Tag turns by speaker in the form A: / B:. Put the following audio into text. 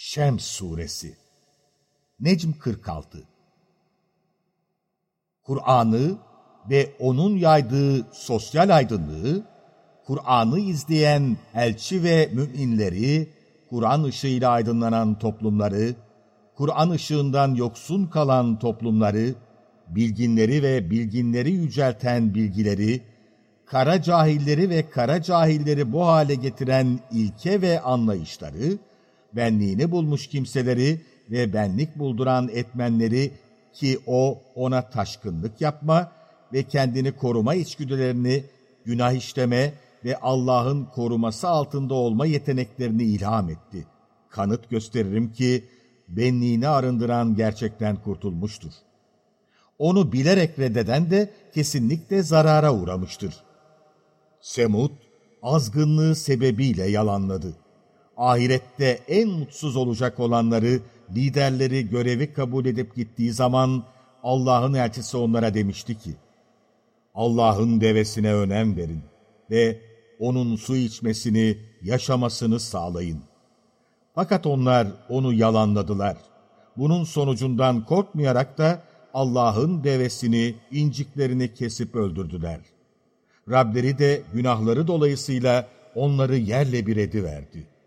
A: Şems Suresi. Necm 46 Kur'an'ı ve onun yaydığı sosyal aydınlığı, Kur'an'ı izleyen elçi ve müminleri, Kur'an ışığıyla aydınlanan toplumları, Kur'an ışığından yoksun kalan toplumları, bilginleri ve bilginleri yücelten bilgileri, kara cahilleri ve kara cahilleri bu hale getiren ilke ve anlayışları, benliğini bulmuş kimseleri ve benlik bulduran etmenleri ki o ona taşkınlık yapma ve kendini koruma içgüdülerini günah işleme ve Allah'ın koruması altında olma yeteneklerini ilham etti. Kanıt gösteririm ki benliğini arındıran gerçekten kurtulmuştur. Onu bilerek reddeden de kesinlikle zarara uğramıştır. Semud, azgınlığı sebebiyle yalanladı. Ahirette en mutsuz olacak olanları, liderleri görevi kabul edip gittiği zaman Allah'ın elçisi onlara demişti ki, Allah'ın devesine önem verin ve onun su içmesini, yaşamasını sağlayın. Fakat onlar onu yalanladılar. Bunun sonucundan korkmayarak da Allah'ın devesini, inciklerini kesip öldürdüler. Rableri de günahları dolayısıyla onları yerle bir ediverdi.